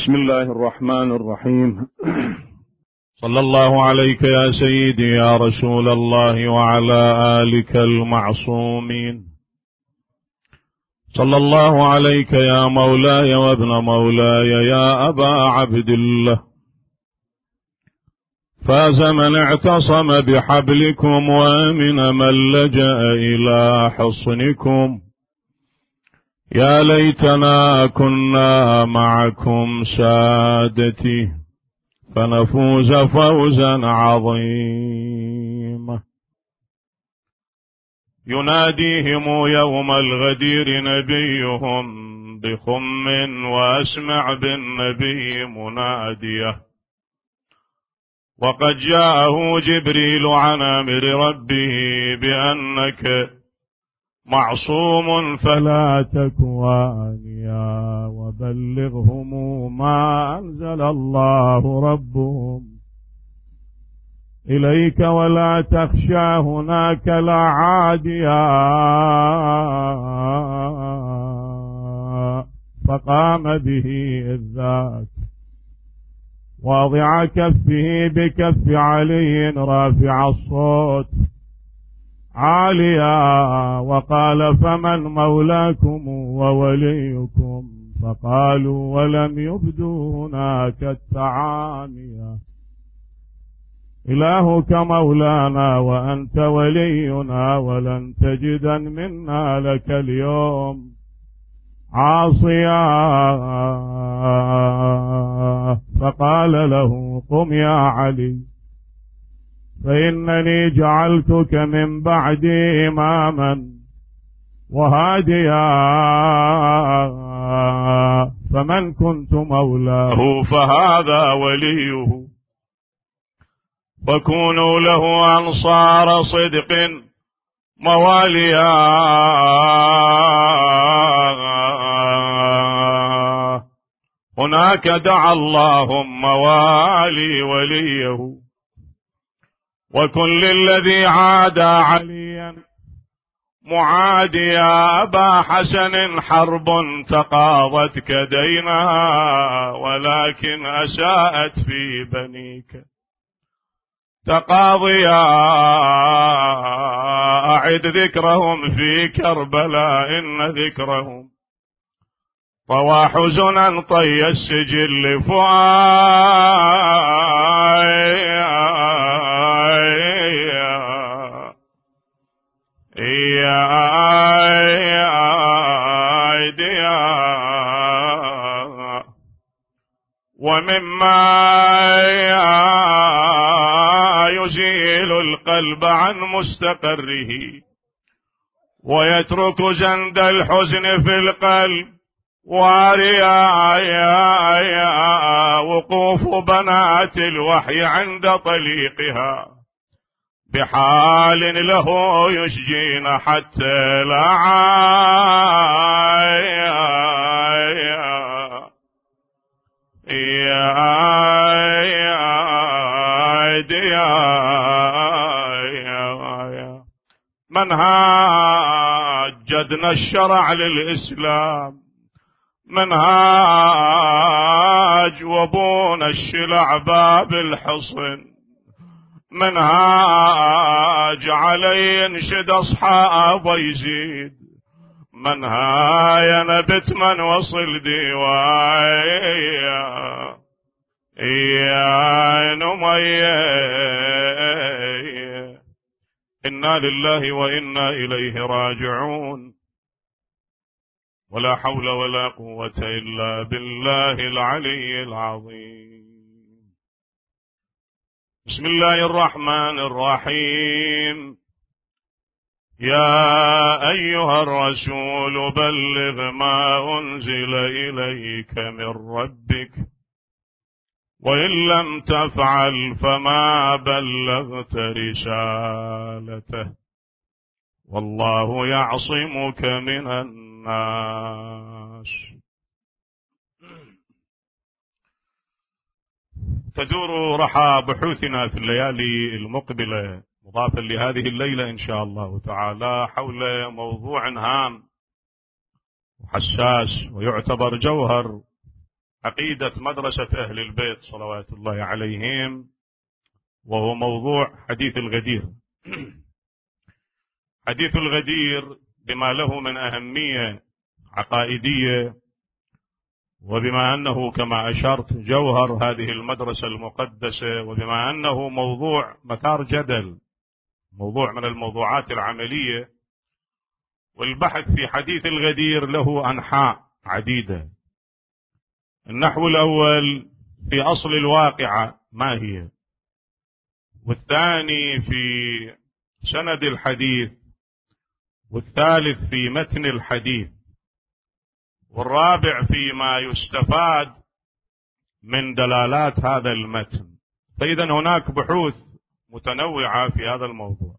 بسم الله الرحمن الرحيم. صلى الله عليك يا سيدي يا رسول الله وعلى آلك المعصومين. صلى الله عليك يا مولاي وابن مولاي يا أبا عبد الله. فاز من اعتصم بحبلكم وأمن من لجأ إلى حصنكم. يا ليتنا كنا معكم سادتي فنفوز فوزا عظيما. يناديهم يوم الغدير نبيهم بخم وأسمع بالنبي مناديه وقد جاءه جبريل عن أمر ربه بأنك معصوم فلا تك وانيا وبلغهم ما أنزل الله ربهم. إليك ولا تخشى هناك لا عاديا. فقام به الذات واضع كفه بكف علي رافع الصوت. عاليا وقال فمن مولاكم ووليكم فقالوا ولم يبدوا هناك التعاميا إلهك مولانا وأنت ولينا ولن تجدا منا لك اليوم عاصيا. فقال له قم يا علي. فإنني جعلتك من بعدي إماما وهاديا. فمن كنت مولاه. فهذا وليه. وكونوا له أنصار صدق مواليا. هناك دعا اللهم والي وليه. وكن للذي عادى عليا. معاديا أبا حسن حرب تقاضت كدينا ولكن أساءت في بنيك. تقاضيا أعد ذكرهم في كربلاء إن ذكرهم. طوى حزنا طي السجل ومما يزيل القلب عن مستقره. ويترك زند الحزن في القلب. وريايا وقوف بنات الوحي عند طليقها بحال له يشجين حتى لا من هاجدنا الشرع للإسلام منهاج وابونا الشلع باب الحصن. منهاج علي ينشد أصحاب يزيد منهاي نبت من وصل ديوايا يا نمية إنا لله وإنا إليه راجعون. ولا حول ولا قوة إلا بالله العلي العظيم. بسم الله الرحمن الرحيم. يا أيها الرسول بلغ ما أنزل إليك من ربك وإن لم تفعل فما بلغت رسالته. والله يعصمك من الناس. الناس. تدور رحى بحوثنا في الليالي المقبلة مضافا لهذه الليلة إن شاء الله تعالى حول موضوع هام وحساس ويعتبر جوهر عقيدة مدرسة أهل البيت صلوات الله عليهم وهو موضوع حديث الغدير. حديث الغدير بما له من أهمية عقائدية وبما أنه كما أشرت جوهر هذه المدرسة المقدسة وبما أنه موضوع مثار جدل موضوع من الموضوعات العملية والبحث في حديث الغدير له أنحاء عديدة. النحو الأول في أصل الواقعة ما هي؟ والثاني في سند الحديث والثالث في متن الحديث والرابع فيما يستفاد من دلالات هذا المتن. فإذا هناك بحوث متنوعة في هذا الموضوع.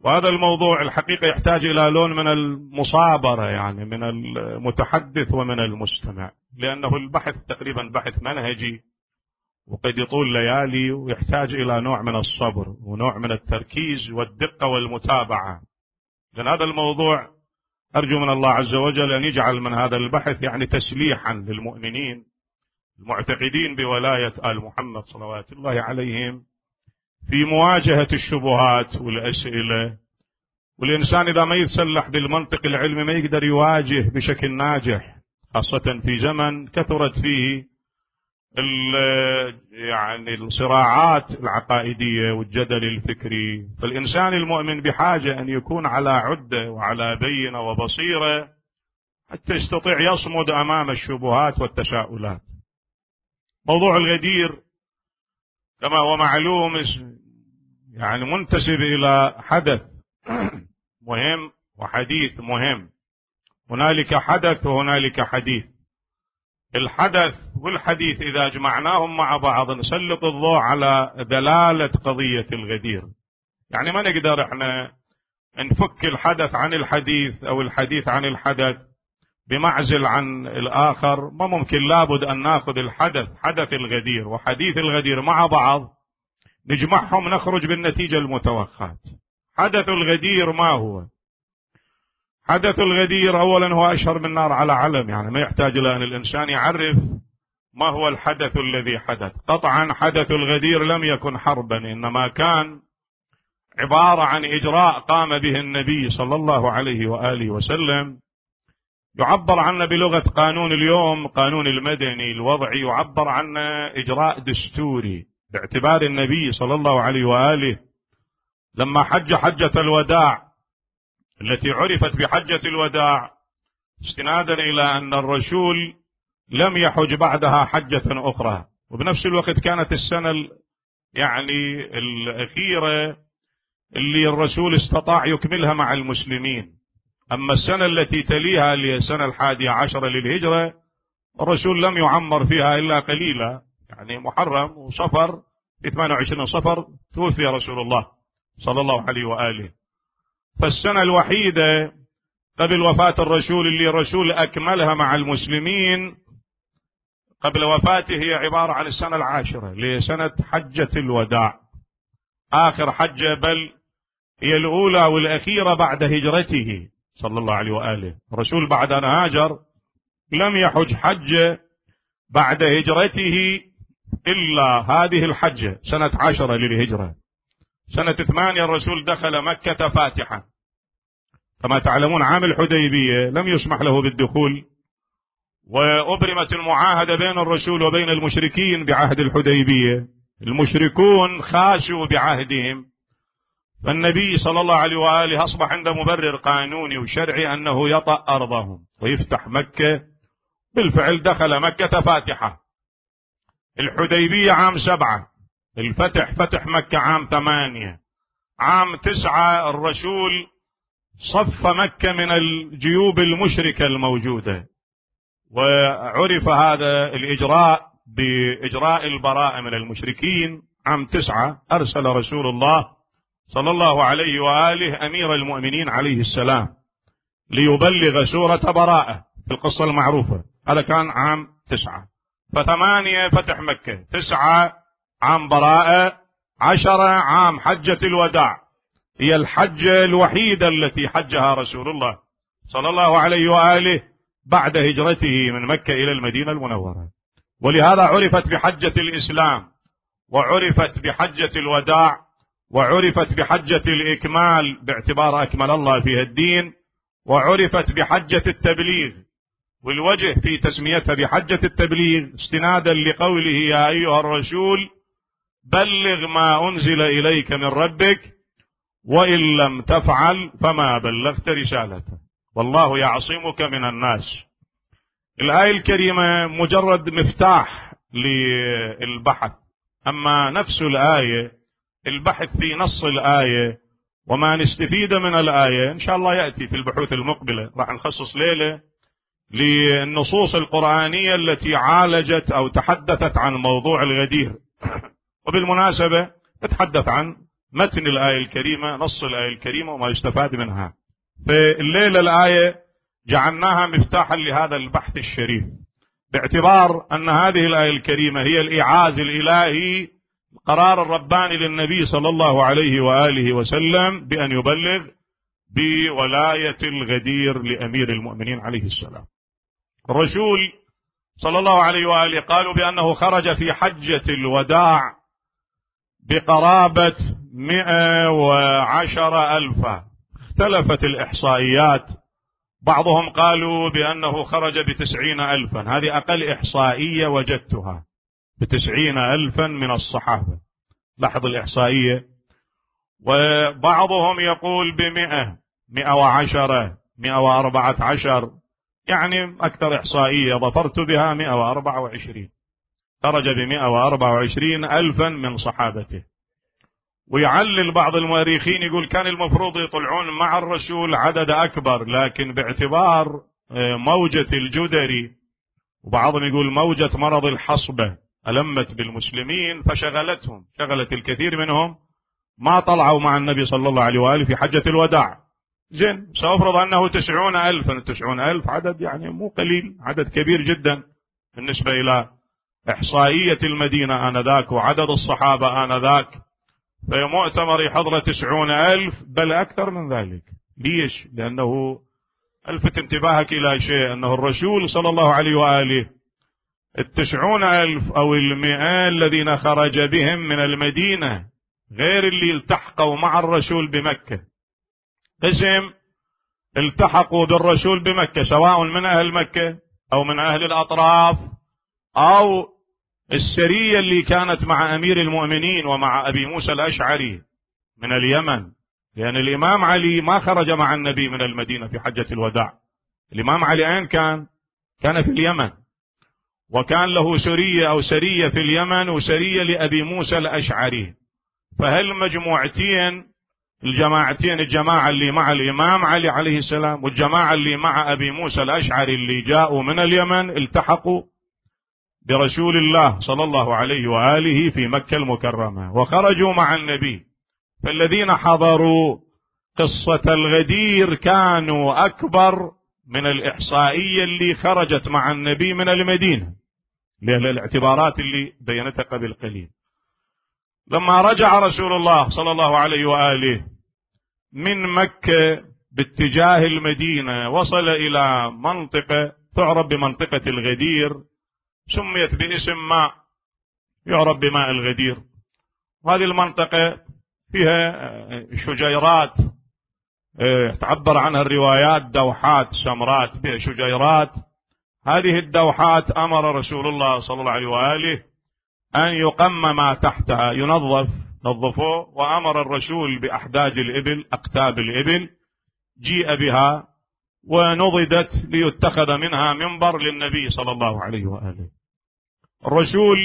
وهذا الموضوع الحقيقة يحتاج إلى لون من المصابرة يعني من المتحدث ومن المستمع. لأنه البحث تقريبا بحث منهجي وقد يطول ليالي ويحتاج إلى نوع من الصبر ونوع من التركيز والدقة والمتابعة. لأن هذا الموضوع أرجو من الله عز وجل أن يجعل من هذا البحث يعني تسليحا للمؤمنين المعتقدين بولاية آل محمد صلوات الله عليهم في مواجهة الشبهات والأسئلة. والإنسان إذا ما يتسلح بالمنطق العلمي ما يقدر يواجه بشكل ناجح خاصة في زمن كثرت فيه يعني الصراعات العقائدية والجدل الفكري. فالإنسان المؤمن بحاجة أن يكون على عدة وعلى بينة وبصيرة حتى يستطيع يصمد أمام الشبهات والتساؤلات. موضوع الغدير كما هو معلوم يعني منتسب إلى حدث مهم وحديث مهم. هنالك حدث وهنالك حديث. الحدث والحديث إذا جمعناهم مع بعض نسلط الضوء على دلالة قضية الغدير. يعني ما نقدر إحنا نفك الحدث عن الحديث أو الحديث عن الحدث بمعزل عن الآخر. ما ممكن لابد أن نأخذ الحدث حدث الغدير وحديث الغدير مع بعض نجمعهم نخرج بالنتيجة المتوقعة. حدث الغدير ما هو؟ حدث الغدير اولا هو أشهر من نار على علم يعني ما يحتاج إلى ان الإنسان يعرف ما هو الحدث الذي حدث. قطعا حدث الغدير لم يكن حربا إنما كان عبارة عن إجراء قام به النبي صلى الله عليه وآله وسلم. يعبر عنه بلغة قانون اليوم قانون المدني الوضعي يعبر عنه إجراء دستوري باعتبار النبي صلى الله عليه وآله. لما حج حجة الوداع التي عرفت بحجة الوداع استنادا إلى أن الرسول لم يحج بعدها حجة أخرى. وبنفس الوقت كانت السنة يعني الأخيرة اللي الرسول استطاع يكملها مع المسلمين. أما السنة التي تليها اللي هي السنة الحادية عشرة للهجرة الرسول لم يعمر فيها إلا قليلا يعني محرم وصفر 28 صفر توفي رسول الله صلى الله عليه وآله. فالسنة الوحيدة قبل وفاة الرسول اللي الرسول أكملها مع المسلمين قبل وفاته هي عبارة عن السنة العاشرة اللي هي سنة حجة الوداع. آخر حجة بل هي الأولى والأخيرة بعد هجرته صلى الله عليه وآله. الرسول بعد أن هاجر لم يحج حجة بعد هجرته إلا هذه الحجة سنة عشرة للهجرة. سنة ثمانية الرسول دخل مكة فاتحا كما تعلمون عام الحديبية لم يسمح له بالدخول وأبرمت المعاهدة بين الرسول وبين المشركين بعهد الحديبية. المشركون خاشوا بعهدهم. فالنبي صلى الله عليه وآله أصبح عنده مبرر قانوني وشرعي أنه يطأ أرضهم ويفتح مكة. بالفعل دخل مكة فاتحة. الحديبية عام سبعة. الفتح فتح مكة عام ثمانية. عام تسعة الرسول صف مكة من الجيوب المشركة الموجودة. وعرف هذا الإجراء بإجراء البراءة من المشركين. عام تسعة أرسل رسول الله صلى الله عليه وآله أمير المؤمنين عليه السلام ليبلغ سورة براءة في القصة المعروفة. هذا كان عام تسعة. فثمانية فتح مكة. تسعة عام براءة عشرة عام حجة الوداع. هي الحجة الوحيدة التي حجها رسول الله صلى الله عليه وآله بعد هجرته من مكة إلى المدينة المنورة. ولهذا عرفت بحجة الإسلام وعرفت بحجة الوداع وعرفت بحجة الإكمال باعتبار أكمل الله فيها الدين وعرفت بحجة التبليغ. والوجه في تسميتها بحجة التبليغ استنادا لقوله يا أيها الرسول بلغ ما أنزل إليك من ربك وإن لم تفعل فما بلغت رسالته. والله يعصمك من الناس. الآية الكريمة مجرد مفتاح للبحث. أما نفس الآية البحث في نص الآية وما نستفيد من الآية إن شاء الله يأتي في البحوث المقبلة. راح نخصص ليلة للنصوص القرآنية التي عالجت أو تحدثت عن موضوع الغدير. وبالمناسبة نتحدث عن متن الآية الكريمة نص الآية الكريمة وما يستفاد منها. فالليلة الآية جعلناها مفتاحا لهذا البحث الشريف باعتبار أن هذه الآية الكريمة هي الإعاز الإلهي القرار الرباني للنبي صلى الله عليه وآله وسلم بأن يبلغ بولاية الغدير لأمير المؤمنين عليه السلام. الرسول صلى الله عليه وآله قالوا بأنه خرج في حجة الوداع بقرابة مئة وعشر ألفا اختلفت الإحصائيات. بعضهم قالوا بأنه خرج بتسعين ألفا. هذه أقل إحصائية وجدتها. بتسعين ألفا من الصحابة. لاحظ الإحصائية. وبعضهم يقول بمئة مئة وعشرة مئة وأربعة عشر. يعني أكثر إحصائية. ظفرت بها مئة وأربعة وعشرين. خرج بمئة وأربعة وعشرين ألفا من صحابته. ويعلل بعض المؤرخين يقول كان المفروض يطلعون مع الرسول عدد أكبر لكن باعتبار آه، موجة الجدري وبعضهم يقول موجة مرض الحصبة ألمت بالمسلمين فشغلتهم. شغلت الكثير منهم ما طلعوا مع النبي صلى الله عليه وآله في حجة الوداع. زين سأفرض أنه تسعون ألفا. تسعون ألف عدد يعني مو قليل عدد كبير جدا بالنسبة إلى إحصائية المدينة آنذاك وعدد الصحابة آنذاك. في مؤتمر يحضر تسعون ألف بل أكثر من ذلك. ليش؟ لأنه ألفت انتباهك إلى شيء أنه الرسول صلى الله عليه وآله التسعون ألف أو المئة الذين خرج بهم من المدينة غير اللي التحقوا مع الرسول بمكة. قسم التحقوا بالرسول بمكة سواء من أهل مكة أو من أهل الأطراف أو السرية اللي كانت مع أمير المؤمنين ومع أبي موسى الأشعري من اليمن لأن الإمام علي ما خرج مع النبي من المدينة في حجة الوداع. الإمام علي أين كان؟ كان في اليمن. وكان له سرية أو سرية في اليمن وسرية لأبي موسى الأشعري. فهل مجموعتين الجماعتين الجماعة اللي مع الإمام علي عليه السلام والجماعة اللي مع أبي موسى الأشعري اللي جاءوا من اليمن التحقوا؟ برسول الله صلى الله عليه وآله في مكة المكرمة. وخرجوا مع النبي. فالذين حضروا قصة الغدير كانوا أكبر من الإحصائية اللي خرجت مع النبي من المدينة. للاعتبارات اللي بينتها قبل قليل لما رجع رسول الله صلى الله عليه وآله من مكة باتجاه المدينة وصل إلى منطقة تعرف بمنطقة الغدير. سميت باسم ماء يعرف بماء الغدير وهذه المنطقة فيها شجيرات إيه، تعبر عنها الروايات دوحات سمرات فيها شجيرات هذه الدوحات أمر رسول الله صلى الله عليه وآله أن يقم ما تحتها ينظف نظفوه وأمر الرسول بأحداج الإبل أقتاب الإبل جيء بها ونضدت ليتخذ منها منبر للنبي صلى الله عليه وآله. الرسول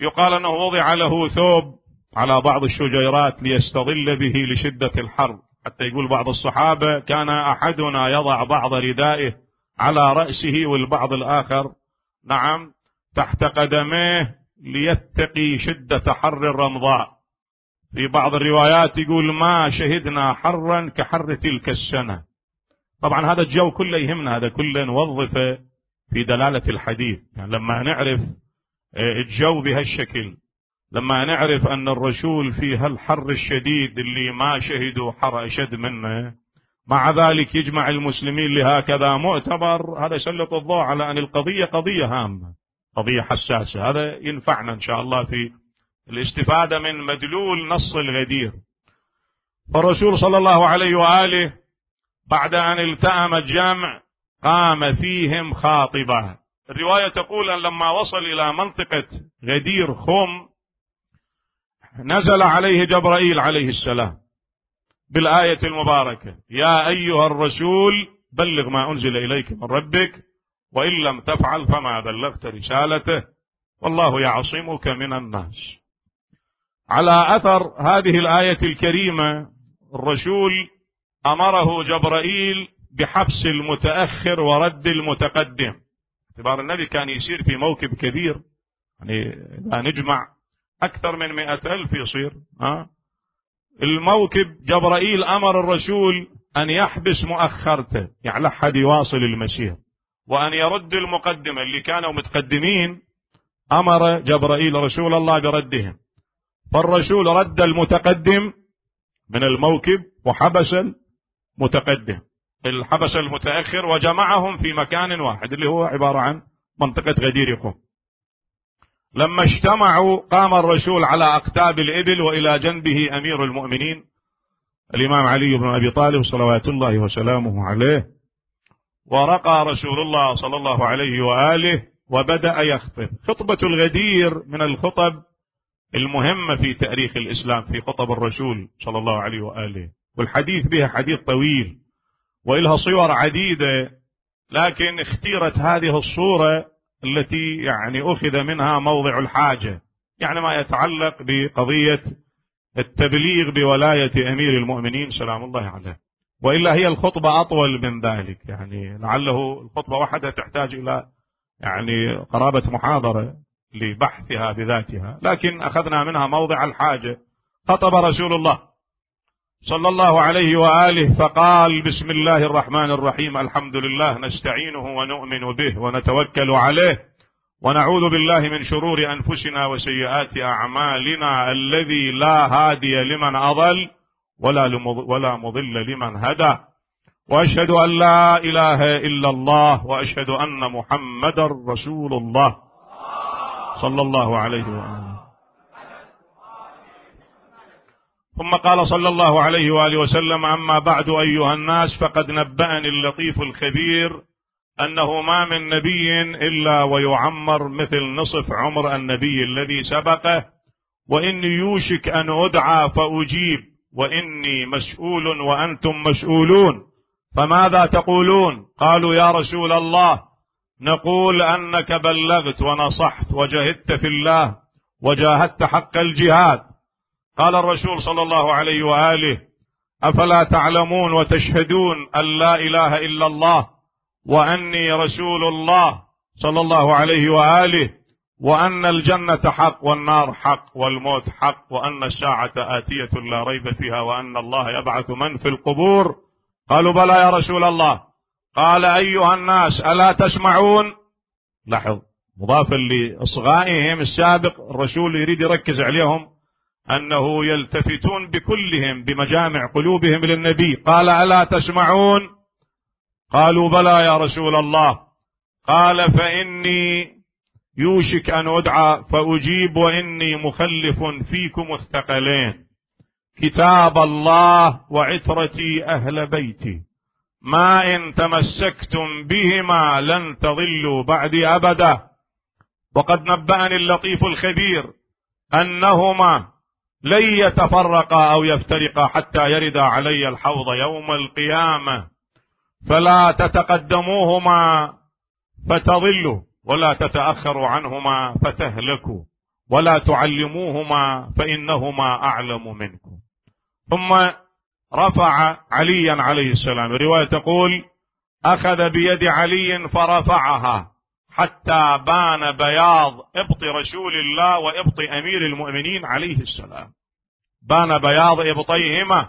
يقال أنه وضع له ثوب على بعض الشجيرات ليستظل به لشدة الحر. حتى يقول بعض الصحابة كان أحدنا يضع بعض ردائه على رأسه والبعض الآخر نعم تحت قدميه ليتقي شدة حر الرمضاء. في بعض الروايات يقول ما شهدنا حرا كحر تلك السنة. طبعا هذا الجو كله يهمنا هذا كله نوظفه في دلالة الحديث. يعني لما نعرف آه، الجو بهالشكل لما نعرف أن الرسول في هالحر الشديد اللي ما شهدوا حر أشد منه مع ذلك يجمع المسلمين لهكذا مؤتمر. هذا يسلط الضوء على أن القضية قضية هامة قضية حساسة. هذا ينفعنا إن شاء الله في الاستفادة من مدلول نص الغدير. فالرسول صلى الله عليه وآله بعد أن التأم الجمع قام فيهم خاطبة. الرواية تقول أن لما وصل إلى منطقة غدير خم نزل عليه جبرائيل عليه السلام بالآية المباركة. يا أيها الرسول بلغ ما أنزل إليك من ربك وإن لم تفعل فما بلغت رسالته والله يعصمك من الناس. على أثر هذه الآية الكريمة الرسول أمره جبرائيل بحبس المتأخر ورد المتقدم. اعتبار النبي كان يسير في موكب كبير. يعني إذا نجمع أكثر من مئة ألف يصير ها؟ الموكب جبرائيل أمر الرسول أن يحبس مؤخرته يعني لا حد يواصل المسير. وأن يرد المقدمة اللي كانوا متقدمين أمر جبرائيل رسول الله بردهم. فالرسول رد المتقدم من الموكب وحبس المتقدم. الحبس المتأخر وجمعهم في مكان واحد اللي هو عبارة عن منطقة غدير يقوم. لما اجتمعوا قام الرسول على أقتاب الإبل وإلى جنبه أمير المؤمنين الإمام علي بن أبي طالب صلوات الله وسلامه عليه. ورقى رسول الله صلى الله عليه وآله وبدأ يخطب. خطبة الغدير من الخطب المهمة في تاريخ الإسلام في خطب الرسول صلى الله عليه وآله. والحديث بها حديث طويل. وإلها صور عديدة لكن اختيرت هذه الصورة التي يعني أخذ منها موضع الحاجة يعني ما يتعلق بقضية التبليغ بولاية أمير المؤمنين سلام الله عليه. وإلا هي الخطبة أطول من ذلك يعني لعله الخطبة وحدها تحتاج إلى يعني قرابة محاضرة لبحثها بذاتها. لكن أخذنا منها موضع الحاجة خطب رسول الله. صلى الله عليه وآله فقال بسم الله الرحمن الرحيم الحمد لله نستعينه ونؤمن به ونتوكل عليه ونعوذ بالله من شرور أنفسنا وسيئات أعمالنا الذي لا هادي لمن أضل ولا ولا مضل لمن هدى وأشهد أن لا إله إلا الله وأشهد أن محمدا رسول الله صلى الله عليه وآله ثم قال صلى الله عليه وآله وسلم أما بعد أيها الناس فقد نبأني اللطيف الخبير أنه ما من نبي إلا ويعمر مثل نصف عمر النبي الذي سبقه وإني يوشك أن أدعى فأجيب وإني مسؤول وأنتم مسؤولون. فماذا تقولون؟ قالوا يا رسول الله نقول أنك بلغت ونصحت وجهدت في الله وجاهدت حق الجهاد. قال الرسول صلى الله عليه وآله أفلا تعلمون وتشهدون أن لا إله إلا الله وأني رسول الله صلى الله عليه وآله وأن الجنة حق والنار حق والموت حق وأن الساعة آتية لا ريب فيها وأن الله يبعث من في القبور. قالوا بلى يا رسول الله. قال أيها الناس ألا تسمعون؟ لاحظ مضافا لإصغائهم السابق الرسول يريد يركز عليهم. أنه يلتفتون بكلهم بمجامع قلوبهم للنبي. قال ألا تسمعون؟ قالوا بلى يا رسول الله. قال فإني يوشك أن أدعى فأجيب وإني مخلف فيكم الثقلين. كتاب الله وعترتي أهل بيتي. ما إن تمسكتم بهما لن تضلوا بعدي أبدا. وقد نبأني اللطيف الخبير أنهما لن يتفرقا أو يفترقا حتى يردا علي الحوض يوم القيامة. فلا تتقدموهما فتضلوا ولا تتأخروا عنهما فتهلكوا ولا تعلموهما فإنهما أعلم منكم. ثم رفع عليا عليه السلام الروايه تقول أخذ بيد علي فرفعها. حتى بان بياض إبط رسول الله وإبط أمير المؤمنين عليه السلام. بان بياض إبطيهما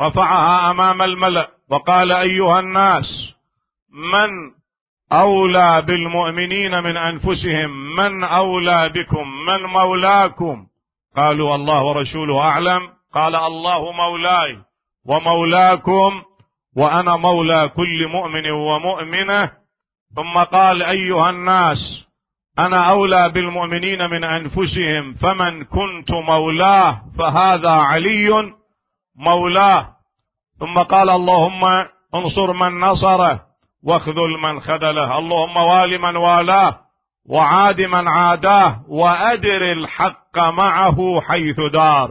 رفعها أمام الملأ وقال أيها الناس من أولى بالمؤمنين من أنفسهم؟ من أولى بكم؟ من مولاكم؟ قالوا الله ورسوله أعلم. قال الله مولاي ومولاكم وأنا مولى كل مؤمن ومؤمنة. ثم قال أيها الناس أنا أولى بالمؤمنين من أنفسهم فمن كنت مولاه فهذا علي مولاه. ثم قال اللهم انصر من نصره واخذل من خذله. اللهم وال من والاه وعاد من عاداه وأدر الحق معه حيث دار.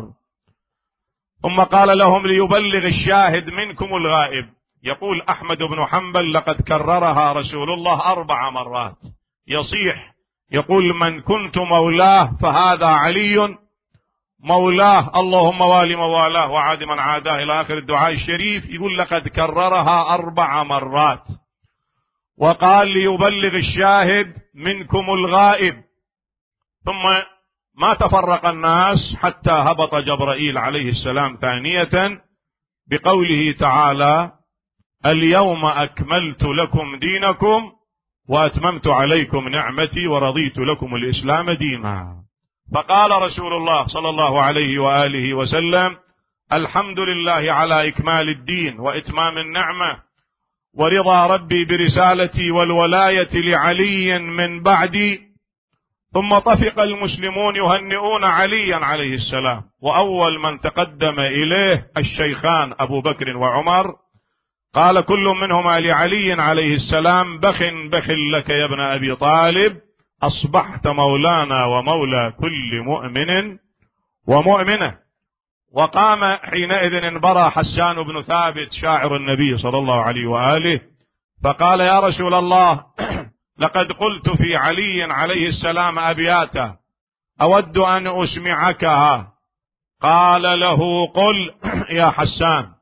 ثم قال لهم ليبلغ الشاهد منكم الغائب. يقول أحمد بن حنبل لقد كررها رسول الله أربع مرات. يصيح يقول من كنت مولاه فهذا علي مولاه اللهم والي موالاه وعاد من عاداه إلى آخر الدعاء الشريف. يقول لقد كررها أربع مرات. وقال ليبلغ الشاهد منكم الغائب. ثم ما تفرق الناس حتى هبط جبرائيل عليه السلام ثانية بقوله تعالى اليوم أكملت لكم دينكم وأتممت عليكم نعمتي ورضيت لكم الإسلام دينا. فقال رسول الله صلى الله عليه وآله وسلم الحمد لله على إكمال الدين وإتمام النعمة ورضا ربي برسالتي والولاية لعلي من بعدي ثم طفق المسلمون يهنئون عليا عليه السلام وأول من تقدم إليه الشيخان أبو بكر وعمر قال كل منهما لعلي عليه السلام بخ بخ لك يا ابن أبي طالب أصبحت مولانا ومولى كل مؤمن ومؤمنة. وقام حينئذ انبرى حسان بن ثابت شاعر النبي صلى الله عليه وآله فقال يا رسول الله لقد قلت في علي عليه السلام ابياتا أود أن أسمعكها. قال له قل يا حسان.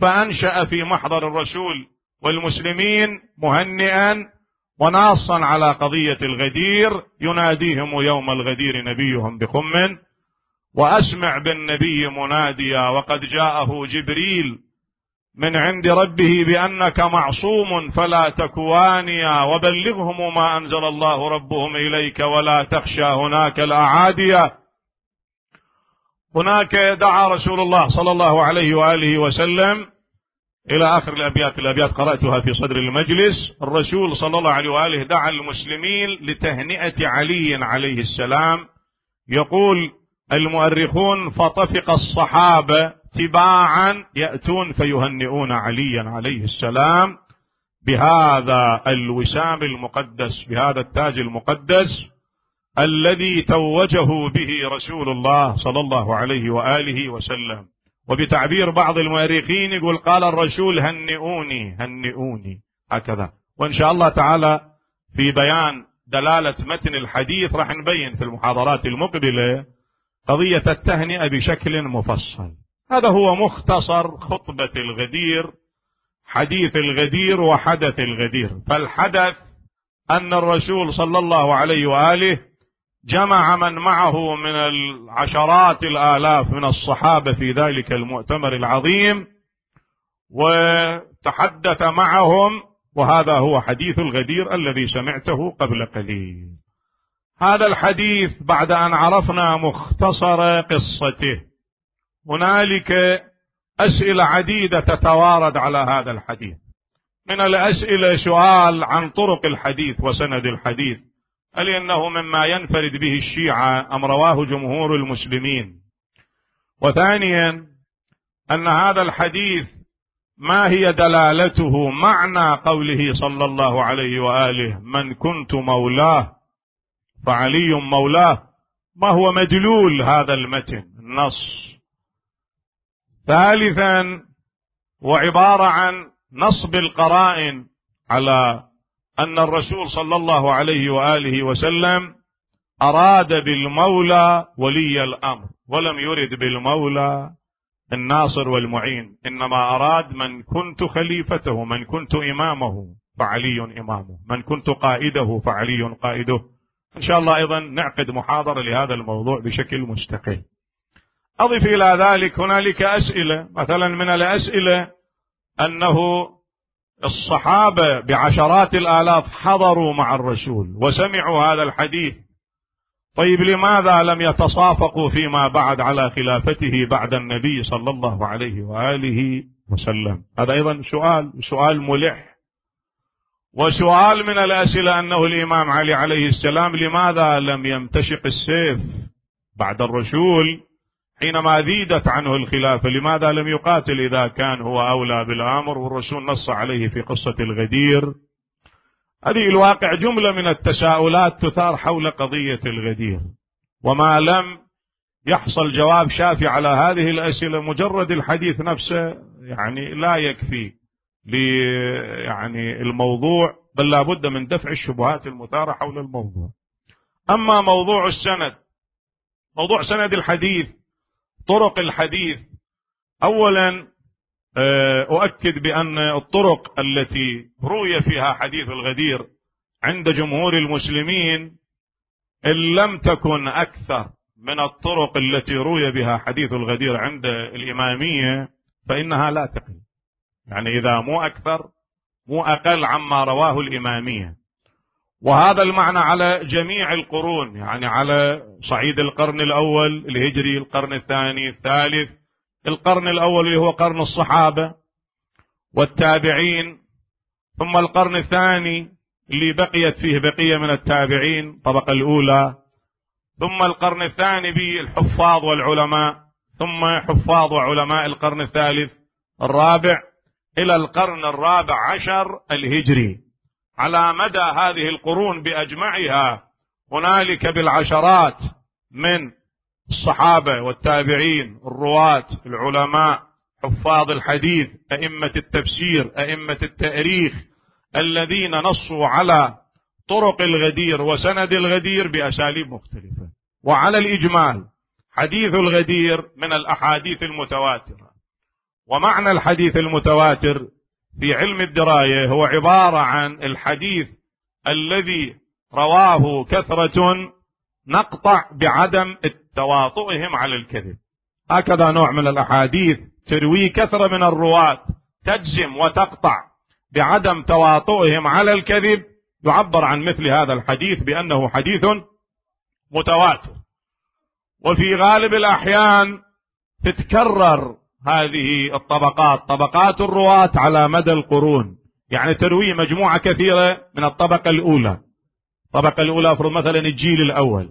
فأنشأ في محضر الرسول والمسلمين مهنئا وناصا على قضية الغدير. يناديهم يوم الغدير نبيهم بخم. وأسمع بالنبي مناديا وقد جاءه جبريل من عند ربه بأنك معصوم فلا تكوانيا. وبلغهم ما أنزل الله ربهم إليك ولا تخشى هناك الأعادية. هناك دعا رسول الله صلى الله عليه وآله وسلم إلى آخر الأبيات. الأبيات قرأتها في صدر المجلس. الرسول صلى الله عليه وآله دعا المسلمين لتهنئة علي عليه السلام. يقول المؤرخون فطفق الصحابة تباعا يأتون فيهنئون عليا عليه السلام بهذا الوسام المقدس بهذا التاج المقدس. الذي توجه به رسول الله صلى الله عليه وآله وسلم. وبتعبير بعض المؤرخين يقول قال الرسول هنئوني هنئوني. هكذا. وإن شاء الله تعالى في بيان دلالة متن الحديث راح نبين في المحاضرات المقبلة قضية التهنئة بشكل مفصل. هذا هو مختصر خطبة الغدير حديث الغدير وحدث الغدير. فالحدث أن الرسول صلى الله عليه وآله جمع من معه من العشرات الآلاف من الصحابة في ذلك المؤتمر العظيم وتحدث معهم وهذا هو حديث الغدير الذي سمعته قبل قليل. هذا الحديث بعد أن عرفنا مختصر قصته. هنالك أسئلة عديدة تتوارد على هذا الحديث. من الأسئلة سؤال عن طرق الحديث وسند الحديث. هل إنه مما ينفرد به الشيعة أم رواه جمهور المسلمين. وثانيا أن هذا الحديث ما هي دلالته معنى قوله صلى الله عليه وآله من كنت مولاه فعلي مولاه ما هو مدلول هذا المتن النص ثالثا وعبارة عن نصب القرائن على أن الرسول صلى الله عليه وآله وسلم أراد بالمولى ولي الأمر ولم يرد بالمولى الناصر والمعين. إنما أراد من كنت خليفته من كنت إمامه فعلي إمامه. من كنت قائده فعلي قائده. إن شاء الله أيضا نعقد محاضرة لهذا الموضوع بشكل مستقل أضف إلى ذلك هنالك أسئلة. مثلا من الأسئلة أنه الصحابة بعشرات الآلاف حضروا مع الرسول وسمعوا هذا الحديث. طيب لماذا لم يتصافقوا فيما بعد على خلافته بعد النبي صلى الله عليه وآله وسلم؟ هذا أيضا سؤال سؤال ملح. وسؤال من الأسئلة أنه الإمام علي عليه السلام لماذا لم يمتشق السيف بعد الرسول حينما ذيدت عنه الخلافة لماذا لم يقاتل إذا كان هو أولى بالأمر والرسول نص عليه في قصة الغدير؟ هذه الواقع جملة من التساؤلات تثار حول قضية الغدير. وما لم يحصل جواب شافي على هذه الأسئلة مجرد الحديث نفسه يعني لا يكفي يعني الموضوع بل لابد من دفع الشبهات المثارة حول الموضوع. أما موضوع السند موضوع سند الحديث طرق الحديث. أولا آه، أؤكد بأن الطرق التي روي فيها حديث الغدير عند جمهور المسلمين إن لم تكن أكثر من الطرق التي روي بها حديث الغدير عند الإمامية فإنها لا تقل. يعني إذا مو أكثر مو أقل عما رواه الإمامية. وهذا المعنى على جميع القرون يعني على صعيد القرن الأول الهجري القرن الثاني الثالث القرن الأول اللي هو قرن الصحابة والتابعين ثم القرن الثاني اللي بقيت فيه بقية من التابعين الطبقة الأولى ثم القرن الثاني بالحفاظ والعلماء ثم حفاظ وعلماء القرن الثالث الرابع إلى القرن الرابع عشر الهجري. على مدى هذه القرون بأجمعها هنالك بالعشرات من الصحابة والتابعين الرواة العلماء حفاظ الحديث أئمة التفسير أئمة التأريخ الذين نصوا على طرق الغدير وسند الغدير بأساليب مختلفة. وعلى الإجمال حديث الغدير من الأحاديث المتواترة. ومعنى الحديث المتواتر في علم الدراية هو عبارة عن الحديث الذي رواه كثرة نقطع بعدم تواطؤهم على الكذب. هكذا نوع من الأحاديث تروي كثرة من الرواة تجزم وتقطع بعدم تواطؤهم على الكذب يعبر عن مثل هذا الحديث بأنه حديث متواتر. وفي غالب الأحيان تتكرر هذه الطبقات. طبقات الرواة على مدى القرون. يعني تروي مجموعة كثيرة من الطبقة الأولى. الطبقة الأولى أفرض مثلا الجيل الأول.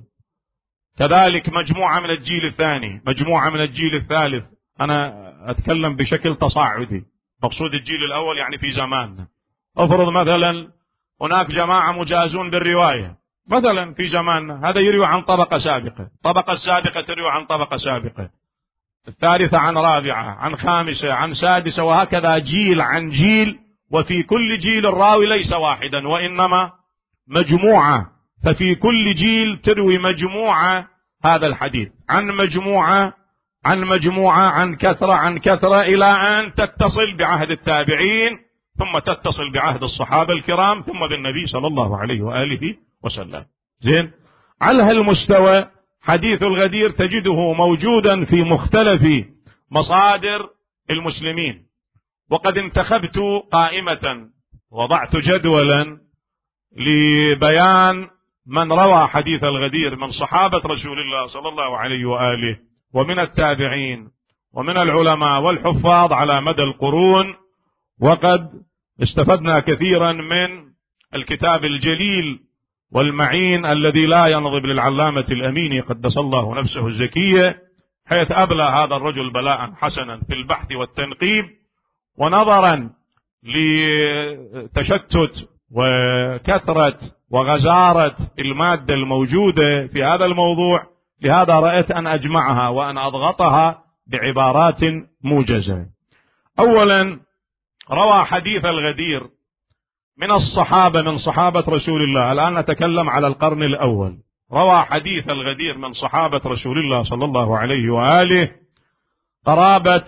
كذلك مجموعة من الجيل الثاني. مجموعة من الجيل الثالث. أنا أتكلم بشكل تصاعدي. مقصود الجيل الأول يعني في زماننا. أفرض مثلا هناك جماعة مجازون بالرواية. مثلا في زماننا. هذا يروي عن طبقة سابقة. الطبقة السابقة تروي عن طبقة سابقة. الثالثة عن رابعة عن خامسة عن سادسة وهكذا جيل عن جيل وفي كل جيل الراوي ليس واحدا وإنما مجموعة. ففي كل جيل تروي مجموعة هذا الحديث عن مجموعة عن مجموعة عن كثرة عن كثرة إلى أن تتصل بعهد التابعين ثم تتصل بعهد الصحابة الكرام ثم بالنبي صلى الله عليه وآله وسلم. زين؟ على هالمستوى حديث الغدير تجده موجودا في مختلف مصادر المسلمين. وقد انتخبت قائمة وضعت جدولا لبيان من روى حديث الغدير من صحابة رسول الله صلى الله عليه وآله ومن التابعين ومن العلماء والحفاظ على مدى القرون. وقد استفدنا كثيرا من الكتاب الجليل والمعين الذي لا ينضب للعلامة الأمين قدس الله نفسه الزكية حيث أبلى هذا الرجل بلاء حسنا في البحث والتنقيب ونظرا لتشتت وكثرة وغزارة المادة الموجودة في هذا الموضوع. لهذا رأيت أن أجمعها وأن أضغطها بعبارات موجزة. أولا روى حديث الغدير من الصحابة من صحابة رسول الله. الآن نتكلم على القرن الأول. روى حديث الغدير من صحابة رسول الله صلى الله عليه وآله. قرابة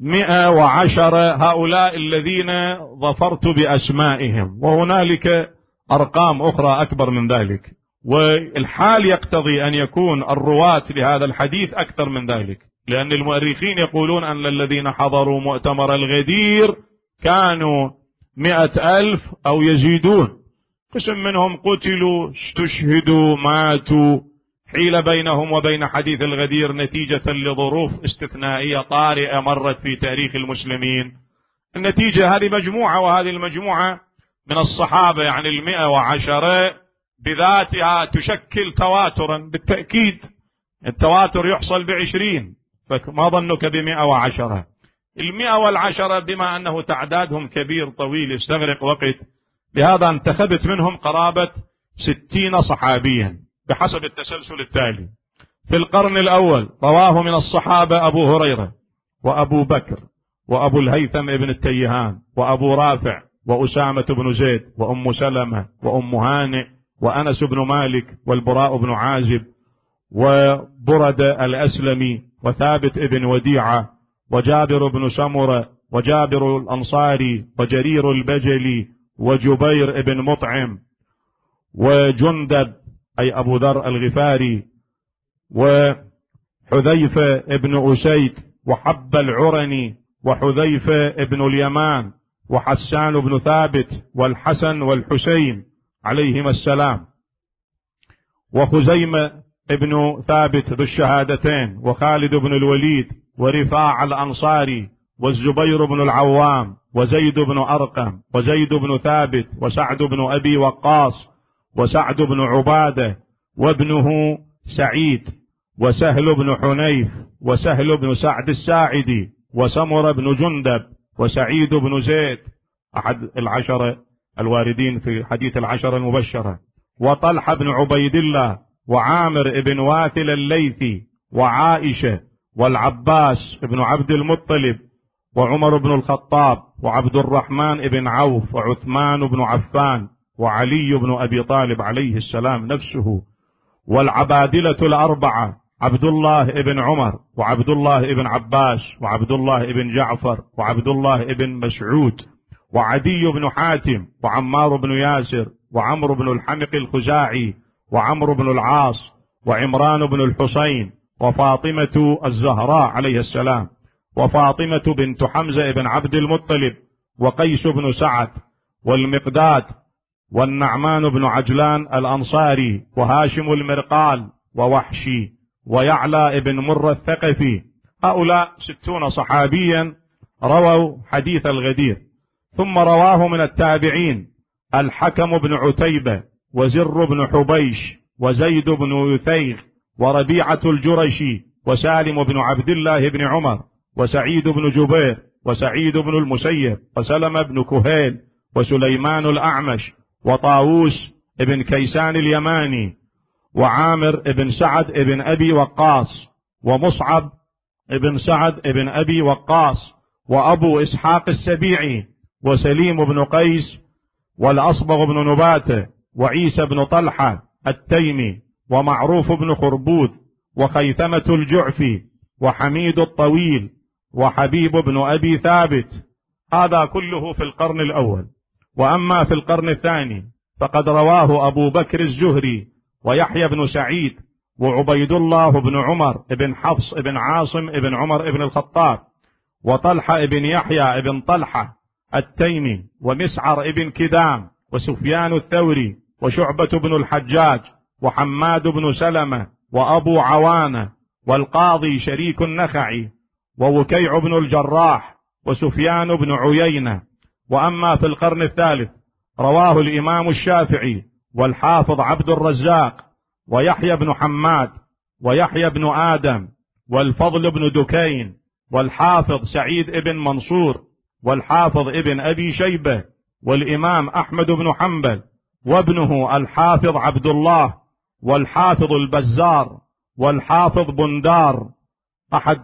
مئة وعشرة هؤلاء الذين ظفرت بأسمائهم. وهنالك أرقام أخرى أكبر من ذلك. والحال يقتضي أن يكون الرواة لهذا الحديث أكثر من ذلك. لأن المؤرخين يقولون أن الذين حضروا مؤتمر الغدير كانوا مئة ألف أو يزيدون. قسم منهم قتلوا استشهدوا ماتوا. حيل بينهم وبين حديث الغدير نتيجة لظروف استثنائية طارئة مرت في تاريخ المسلمين. النتيجة هذه مجموعة وهذه المجموعة من الصحابة يعني المئة وعشرة بذاتها تشكل تواترا. بالتأكيد التواتر يحصل بعشرين فما ظنك بمئة وعشرة. المئة والعشرة بما أنه تعدادهم كبير طويل. يستغرق وقت. لهذا انتخبت منهم قرابة ستين صحابيا بحسب التسلسل التالي. في القرن الأول رواه من الصحابة أبو هريرة وأبو بكر وأبو الهيثم ابن التيهان وأبو رافع وأسامة بن زيد وأم سلمة وأم هانئ وأنس بن مالك والبراء بن عازب وبرد الأسلمي وثابت ابن وديعة وجابر بن سمرة وجابر الأنصاري وجرير البجلي وجبير بن مطعم وجندب أي أبو ذر الغفاري وحذيفة ابن أسيد وحب العرني وحذيفة ابن اليمان وحسان بن ثابت والحسن والحسين عليهما السلام. وخزيمة ابن ثابت بالشهادتين وخالد بن الوليد ورفاع الأنصاري والزبير بن العوام وزيد بن أرقم وزيد بن ثابت وسعد بن أبي وقاص وسعد بن عبادة وابنه سعيد وسهل بن حنيف وسهل بن سعد الساعدي وسمر بن جندب وسعيد بن زيد أحد العشرة الواردين في حديث العشرة المبشرة وطلحة بن عبيد الله وعامر بن واثل الليثي وعائشة والعباس بن عبد المطلب وعمر بن الخطاب وعبد الرحمن بن عوف وعثمان بن عفان وعلي بن أبي طالب عليه السلام نفسه والعبادلة الأربعة عبد الله بن عمر وعبد الله بن عباس وعبد الله بن جعفر وعبد الله بن مسعود وعدي بن حاتم وعمار بن ياسر وعمرو بن الحمق الخزاعي وعمرو بن العاص وعمران بن الحسين وفاطمة الزهراء عليه السلام وفاطمة بنت حمزة بن عبد المطلب وقيس بن سعد والمقداد والنعمان بن عجلان الأنصاري وهاشم المرقال ووحشي ويعلى بن مر الثقفي. هؤلاء ستون صحابيا رووا حديث الغدير. ثم رواه من التابعين الحكم بن عتيبة وزر بن حبيش وزيد بن يثيغ وربيعة الجرشي وسالم بن عبد الله بن عمر وسعيد بن جبير وسعيد بن المسيب وسلم بن كهيل وسليمان الأعمش وطاووس بن كيسان اليماني وعامر بن سعد بن أبي وقاص ومصعب بن سعد بن أبي وقاص وأبو إسحاق السبيعي وسليم بن قيس والأصبغ بن نباتة وعيسى بن طلحة التيمي. ومعروف بن خربوذ وخيثمة الجعفي وحميد الطويل وحبيب بن أبي ثابت. هذا كله في القرن الأول. وأما في القرن الثاني فقد رواه أبو بكر الزهري ويحيى بن سعيد وعبيد الله بن عمر بن حفص بن عاصم بن عمر بن الخطاب وطلحة بن يحيى بن طلحة التيمي ومسعر بن كدام وسفيان الثوري وشعبة بن الحجاج وحماد بن سلمة وأبو عوانة والقاضي شريك النخعي ووكيع بن الجراح وسفيان بن عيينة. وأما في القرن الثالث رواه الإمام الشافعي والحافظ عبد الرزاق ويحيى بن حماد ويحيى بن آدم والفضل بن دكين والحافظ سعيد بن منصور والحافظ ابن أبي شيبة والإمام أحمد بن حنبل وابنه الحافظ عبد الله والحافظ البزار والحافظ بندار أحد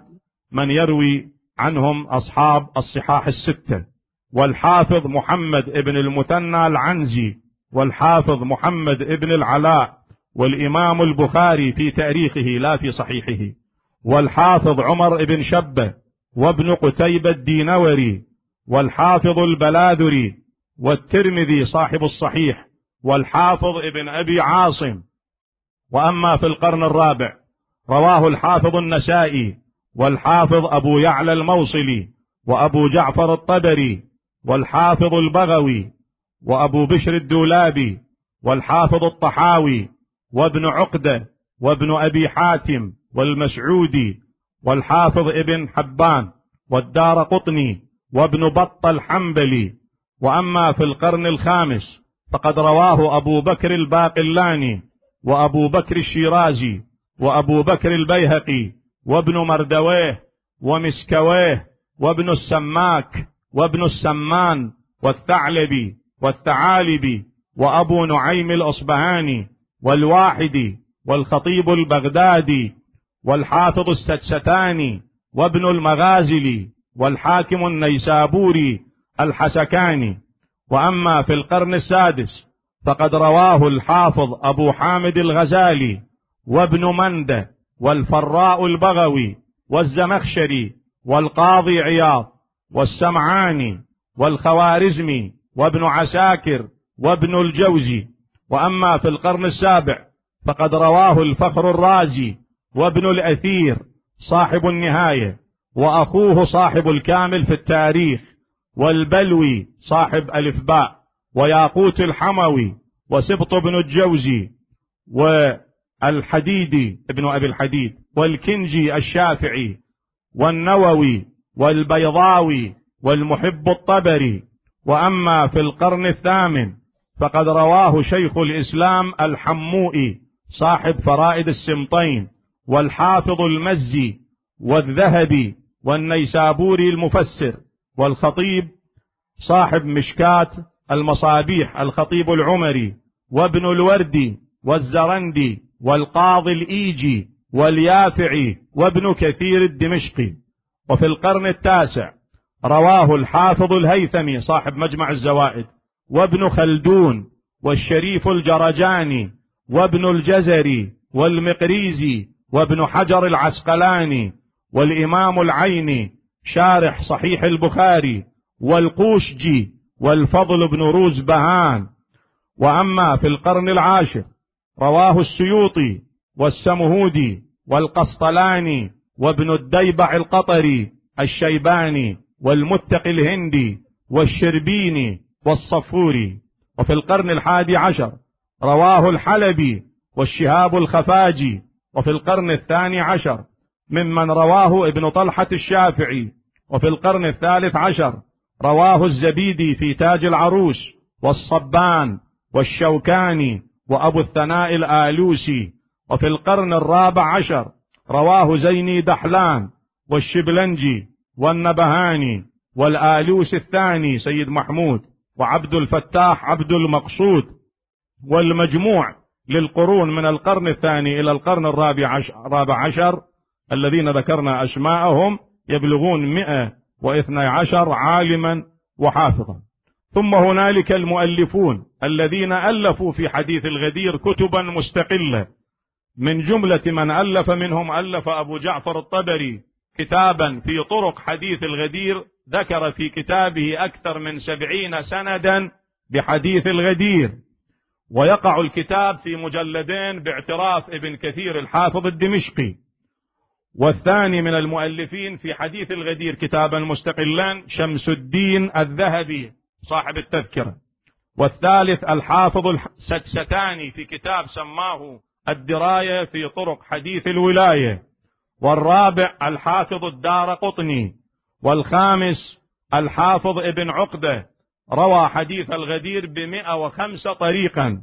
من يروي عنهم أصحاب الصحاح الستة والحافظ محمد ابن المثنى العنزي والحافظ محمد ابن العلاء والإمام البخاري في تاريخه لا في صحيحه والحافظ عمر بن شبة وابن قتيبة الدينوري والحافظ البلاذري والترمذي صاحب الصحيح والحافظ ابن أبي عاصم وأما في القرن الرابع رواه الحافظ النسائي والحافظ أبو يعلى الموصلي وأبو جعفر الطبري والحافظ البغوي وأبو بشر الدولابي والحافظ الطحاوي وابن عقدة وابن أبي حاتم والمسعودي والحافظ ابن حبان والدار قطني وابن بط الحنبلي. وأما في القرن الخامس فقد رواه أبو بكر الباقلاني وأبو بكر الشيرازي وأبو بكر البيهقي وابن مردويه ومسكويه وابن السماك وابن السمان والثعلبي والثعالبي وأبو نعيم الأصبهاني والواحدي والخطيب البغدادي والحافظ السدستاني وابن المغازلي والحاكم النيسابوري الحسكاني. وأما في القرن السادس فقد رواه الحافظ أبو حامد الغزالي وابن منده والفراء البغوي والزمخشري والقاضي عياض والسمعاني والخوارزمي وابن عساكر وابن الجوزي. وأما في القرن السابع فقد رواه الفخر الرازي وابن الأثير صاحب النهاية وأخوه صاحب الكامل في التاريخ والبلوي صاحب الف باء وياقوت الحموي وسبط بن الجوزي والحديدي ابن أبي الحديد والكنجي الشافعي والنووي والبيضاوي والمحب الطبري. وأما في القرن الثامن فقد رواه شيخ الإسلام الحموئي صاحب فرائد السمطين والحافظ المزي والذهبي والنيسابوري المفسر والخطيب صاحب مشكات المصابيح الخطيب العمري وابن الوردي والزرندي والقاضي الإيجي واليافعي وابن كثير الدمشقي. وفي القرن التاسع رواه الحافظ الهيثمي صاحب مجمع الزوائد وابن خلدون والشريف الجرجاني وابن الجزري والمقريزي وابن حجر العسقلاني والإمام العيني شارح صحيح البخاري والقوشجي والفضل بن روز بهان. وأما في القرن العاشر رواه السيوطي والسمهودي والقسطلاني وابن الديبع القطري الشيباني والمتقي الهندي والشربيني والصفوري. وفي القرن الحادي عشر رواه الحلبي والشهاب الخفاجي. وفي القرن الثاني عشر ممن رواه ابن طلحة الشافعي. وفي القرن الثالث عشر رواه الزبيدي في تاج العروس والصبان والشوكاني وأبو الثناء الآلوسي وفي القرن الرابع عشر رواه زيني دحلان والشبلنجي والنبهاني والآلوس الثاني سيد محمود وعبد الفتاح عبد المقصود والمجموع للقرون من القرن الثاني إلى القرن الرابع عشر, الرابع عشر الذين ذكرنا أسماءهم يبلغون مئة واثني عشر عالما وحافظا. ثم هنالك المؤلفون الذين ألفوا في حديث الغدير كتبا مستقلة. من جملة من ألف منهم ألف أبو جعفر الطبري كتابا في طرق حديث الغدير ذكر في كتابه أكثر من سبعين سندا بحديث الغدير. ويقع الكتاب في مجلدين باعتراف ابن كثير الحافظ الدمشقي. والثاني من المؤلفين في حديث الغدير كتابا مستقلا شمس الدين الذهبي صاحب التذكرة. والثالث الحافظ السكستاني في كتاب سماه الدراية في طرق حديث الولاية. والرابع الحافظ الدار قطني. والخامس الحافظ ابن عقدة. روى حديث الغدير بمئة وخمسة طريقا.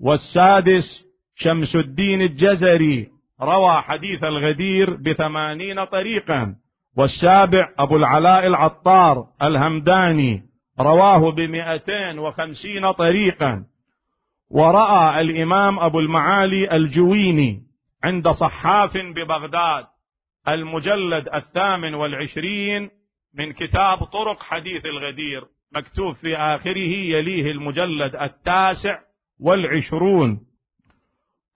والسادس شمس الدين الجزري. روى حديث الغدير بثمانين طريقا والسابع أبو العلاء العطار الهمداني رواه بمئتين وخمسين طريقا. ورأى الإمام أبو المعالي الجويني عند صحاف ببغداد المجلد الثامن والعشرين من كتاب طرق حديث الغدير مكتوب في آخره يليه المجلد التاسع والعشرون.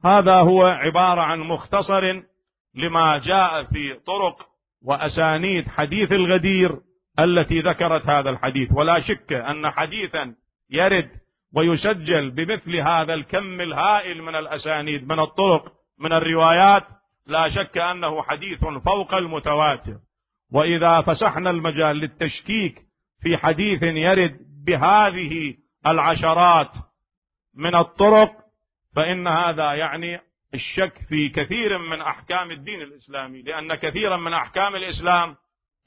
هذا هو عبارة عن مختصر لما جاء في طرق وأسانيد حديث الغدير التي ذكرت هذا الحديث. ولا شك أن حديثا يرد ويسجل بمثل هذا الكم الهائل من الأسانيد من الطرق من الروايات. لا شك أنه حديث فوق المتواتر. وإذا فسحنا المجال للتشكيك في حديث يرد بهذه العشرات من الطرق فإن هذا يعني الشك في كثير من أحكام الدين الإسلامي لأن كثيرا من أحكام الإسلام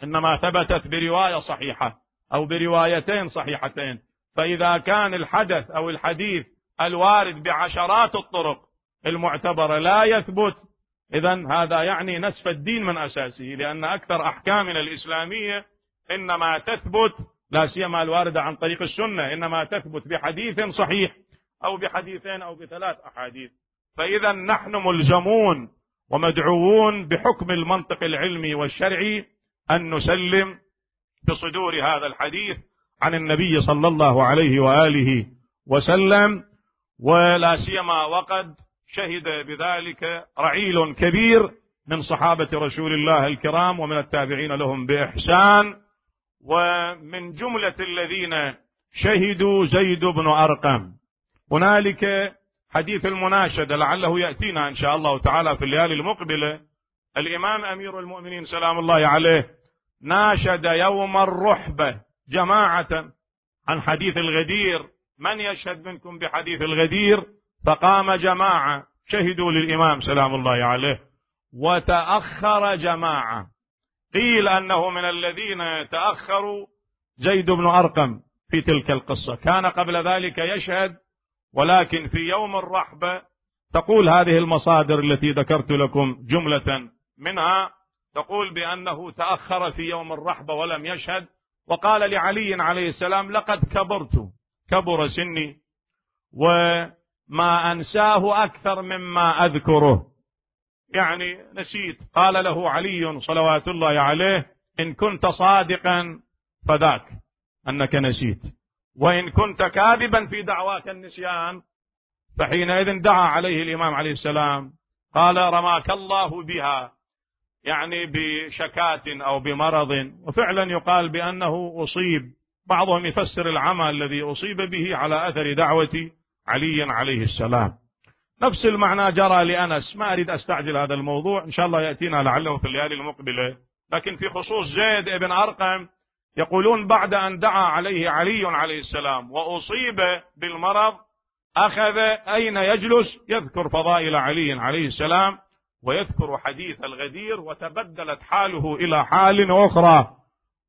إنما ثبتت برواية صحيحة أو بروايتين صحيحتين. فإذا كان الحدث أو الحديث الوارد بعشرات الطرق المعتبرة لا يثبت اذا هذا يعني نسف الدين من أساسه لأن أكثر أحكامنا الإسلامية إنما تثبت لا سيما الواردة عن طريق السنة إنما تثبت بحديث صحيح أو بحديثين أو بثلاث أحاديث. فإذا نحن ملزمون ومدعوون بحكم المنطق العلمي والشرعي أن نسلم بصدور هذا الحديث عن النبي صلى الله عليه وآله وسلم ولا سيما وقد شهد بذلك رعيل كبير من صحابة رسول الله الكرام ومن التابعين لهم بإحسان. ومن جملة الذين شهدوا زيد بن أرقم. هنالك حديث المناشده لعله يأتينا إن شاء الله تعالى في الليالي المقبلة. الإمام أمير المؤمنين سلام الله عليه ناشد يوم الرحبه جماعة عن حديث الغدير. من يشهد منكم بحديث الغدير؟ فقام جماعة. شهدوا للإمام سلام الله عليه. وتأخر جماعة. قيل أنه من الذين تأخروا زيد بن أرقم في تلك القصة. كان قبل ذلك يشهد ولكن في يوم الرحبه تقول هذه المصادر التي ذكرت لكم جملة منها تقول بأنه تأخر في يوم الرحبه ولم يشهد وقال لعلي عليه السلام لقد كبرت كبر سني وما أنساه أكثر مما أذكره. يعني نسيت قال له علي صلوات الله عليه إن كنت صادقا فذاك أنك نسيت. وإن كنت كاذبا في دعواك النسيان فحينئذ دعا عليه الإمام عليه السلام قال رماك الله بها يعني بشكات أو بمرض. وفعلا يقال بأنه أصيب بعضهم يفسر العمى الذي أصيب به على أثر دعوة علي عليه السلام. نفس المعنى جرى لأنس ما أريد أستعجل هذا الموضوع إن شاء الله يأتينا لعله في الليالي المقبلة. لكن في خصوص زيد بن أرقم يقولون بعد أن دعا عليه علي عليه السلام وأصيب بالمرض أخذ أين يجلس؟ يذكر فضائل علي عليه السلام ويذكر حديث الغدير وتبدلت حاله إلى حال أخرى.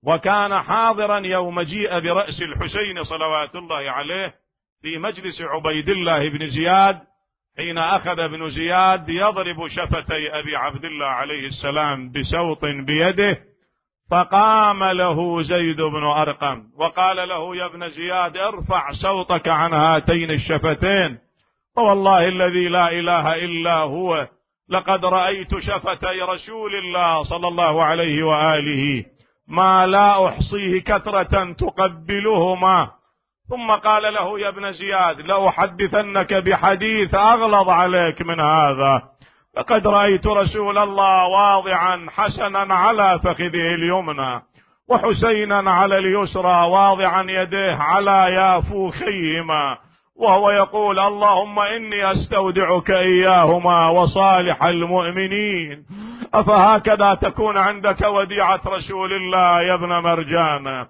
وكان حاضرا يوم جيء برأس الحسين صلوات الله عليه في مجلس عبيد الله بن زياد حين أخذ ابن زياد يضرب شفتي أبي عبد الله عليه السلام بسوط بيده فقام له زيد بن أرقم وقال له يا ابن زياد ارفع صوتك عن هاتين الشفتين. فوالله الذي لا إله إلا هو لقد رأيت شفتي رسول الله صلى الله عليه وآله ما لا أحصيه كثرة تقبلهما. ثم قال له يا ابن زياد لأحدثنك بحديث أغلظ عليك من هذا. لقد رأيت رسول الله واضعا حسنا على فخذه اليمنى وحسينا على اليسرى واضعا يديه على يافوخيهما وهو يقول اللهم إني أستودعك إياهما وصالح المؤمنين. أفهكذا تكون عندك وديعة رسول الله يا ابن مرجان.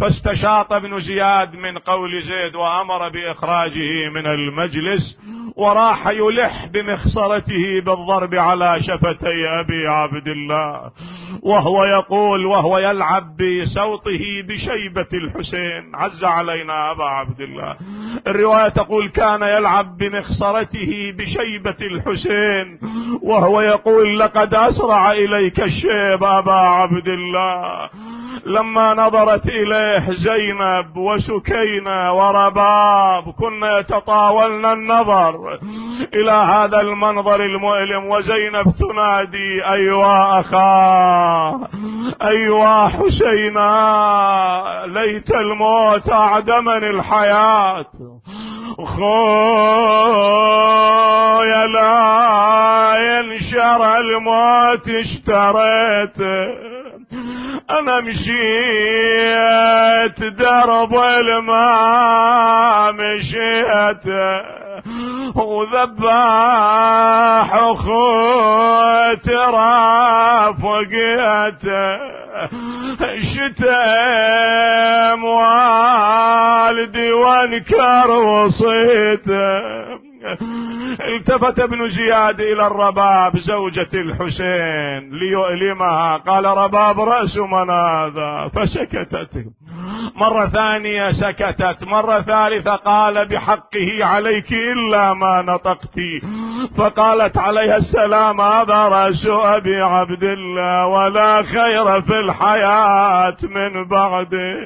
فاستشاط ابن زياد من قول زيد وأمر بإخراجه من المجلس وراح يلح بمخصرته بالضرب على شفتي أبي عبد الله. وهو يقول وهو يلعب بصوته بشيبة الحسين. عز علينا أبا عبد الله. الرواية تقول كان يلعب بمخصرته بشيبة الحسين. وهو يقول لقد أسرع إليك الشيب أبا عبد الله. لما نظرت إليه زينب وسكينة ورباب كنا يتطاولن النظر إلى هذا المنظر المؤلم وزينب تنادي أيوا أخا أيوا حسينا ليت الموت اعدمني الحياة. خويا لا ينشر الموت اشتريته أنا مشيت درب الماء مشيت وذباح أخوت رافقيت. شتم والدي وانكر وصيته التفت ابن زياد إلى الرباب زوجة الحسين ليؤلمها. قال رباب رأس من هذا فسكتت. مرة ثانية سكتت مرة ثالثة قال بحقه عليك إلا ما نطقت. فقالت عليها السلام هذا رأس أبي عبد الله ولا خير في الحياة من بعده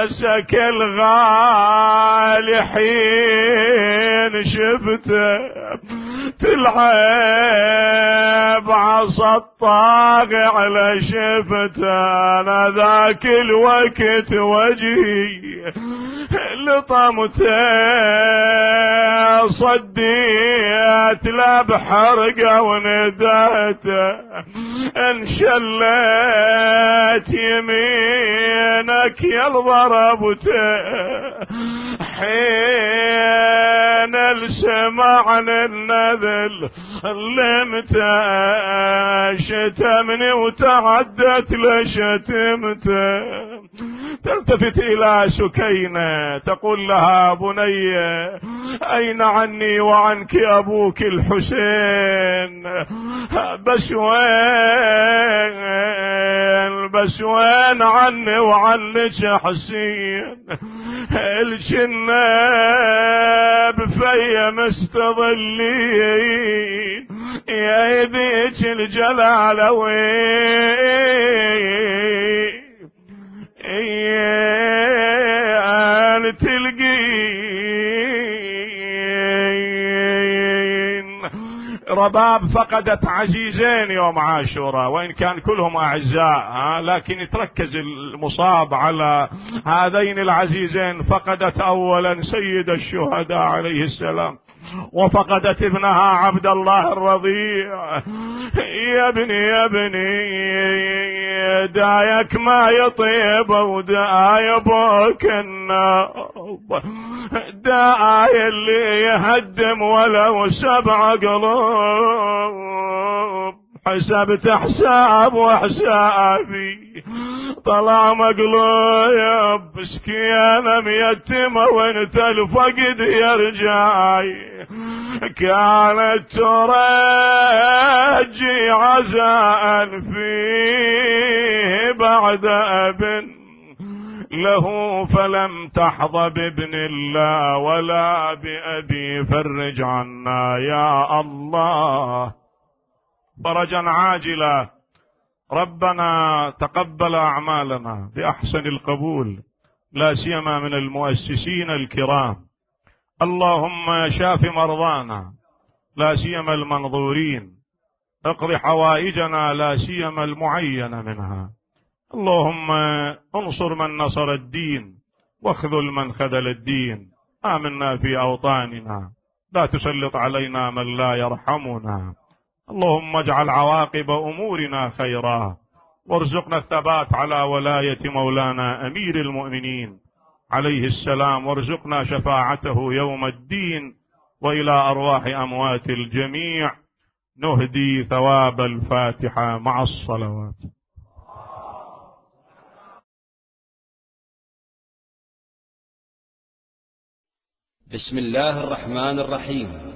رأسك الغالي حين شفته تلعب عصا الطاغي على شفته أنا ذاك الوقت وجهي لطمته صديت لا بحرقه وندهته انشلت يمينك يا ضربته حين السمعن النذل لمته شتمني وتعدت لشتمته تلتفت إلى سكينة تقول لها بني أين عني وعنك أبوك الحسين؟ بس وين بس وين عني وعنك حسين. الجنة بفيا مستظلين يا يديك الجلال وين؟ تلقين. رباب فقدت عزيزين يوم عاشوراء وإن كان كلهم أعزاء لكن يتركز المصاب على هذين العزيزين فقدت أولا سيد الشهداء عليه السلام. وفقدت ابنها عبد الله الرضيع. يا ابني يا ابني دايك ما يطيب وداي أبوك النوب. داي اللي يهدم ولو سبع قلوب. حسبت حساب وحسابي. طلع مقلوب مسكينة ميتمة وانت الفقد يرجعي. كانت ترجي عزاء فيه بعد ابن له فلم تحظى بابن الله ولا بأبي فرج عنا يا الله. فرجا عاجلا. ربنا تقبل أعمالنا بأحسن القبول لا سيما من المؤسسين الكرام. اللهم شاف مرضانا لا سيما المنظورين. اقض حوائجنا لا سيما المعينه منها. اللهم انصر من نصر الدين واخذل من خذل الدين. آمنا في أوطاننا. لا تسلط علينا من لا يرحمنا. اللهم اجعل عواقب أمورنا خيرا. وارزقنا الثبات على ولاية مولانا أمير المؤمنين. عليه السلام وارزقنا شفاعته يوم الدين وإلى أرواح أموات الجميع. نهدي ثواب الفاتحة مع الصلوات. بسم الله الرحمن الرحيم.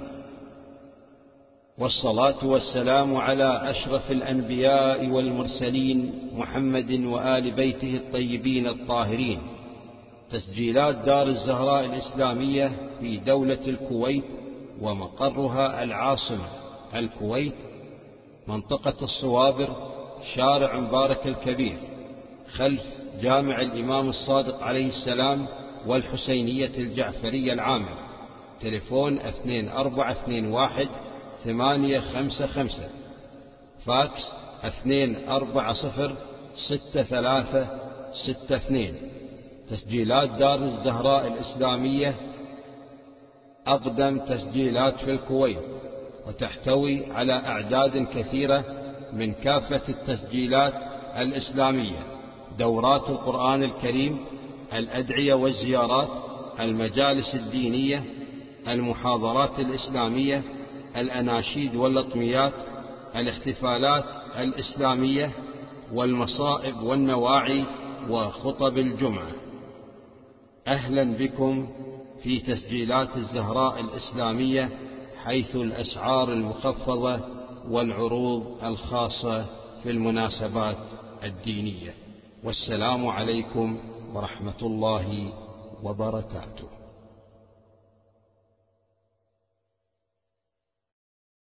والصلاة والسلام على أشرف الأنبياء والمرسلين محمد وآل بيته الطيبين الطاهرين. تسجيلات دار الزهراء الإسلامية في دولة الكويت ومقرها العاصمة. الكويت منطقة الصوابر شارع مبارك الكبير خلف جامع الإمام الصادق عليه السلام والحسينية الجعفرية العامة. تليفون 2421 ثمانية خمسة خمسة. فاكس اثنين أربعة صفر ستة ثلاثة ستة اثنين. تسجيلات دار الزهراء الإسلامية. أقدم تسجيلات في الكويت. وتحتوي على أعداد كثيرة من كافة التسجيلات الإسلامية. دورات القرآن الكريم الأدعية والزيارات المجالس الدينية المحاضرات الإسلامية الأناشيد واللطميات الاحتفالات الإسلامية والمصائب والنواعي وخطب الجمعة. أهلا بكم في تسجيلات الزهراء الإسلامية حيث الأسعار المخفضة والعروض الخاصة في المناسبات الدينية. والسلام عليكم ورحمة الله وبركاته.